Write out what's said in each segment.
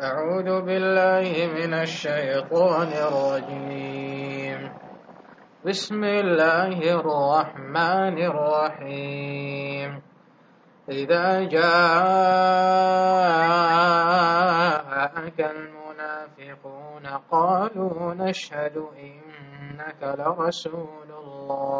أعوذ بالله من الشيطان الرجيم. بسم الله الرحمن الرحيم. إذا جاءك المنافقون قالوا نشهد إنك لرسول الله.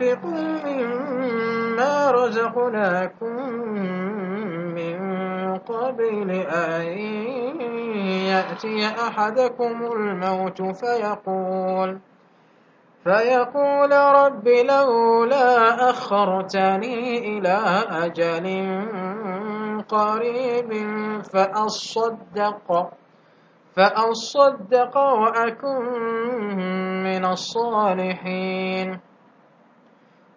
وأنفقوا مما رزقناكم قبل أن يأتي أحدكم الموت فيقول فيقول رب لولا أخرتني إلى أجل قريب فأصدق فأصدق وأكن من الصالحين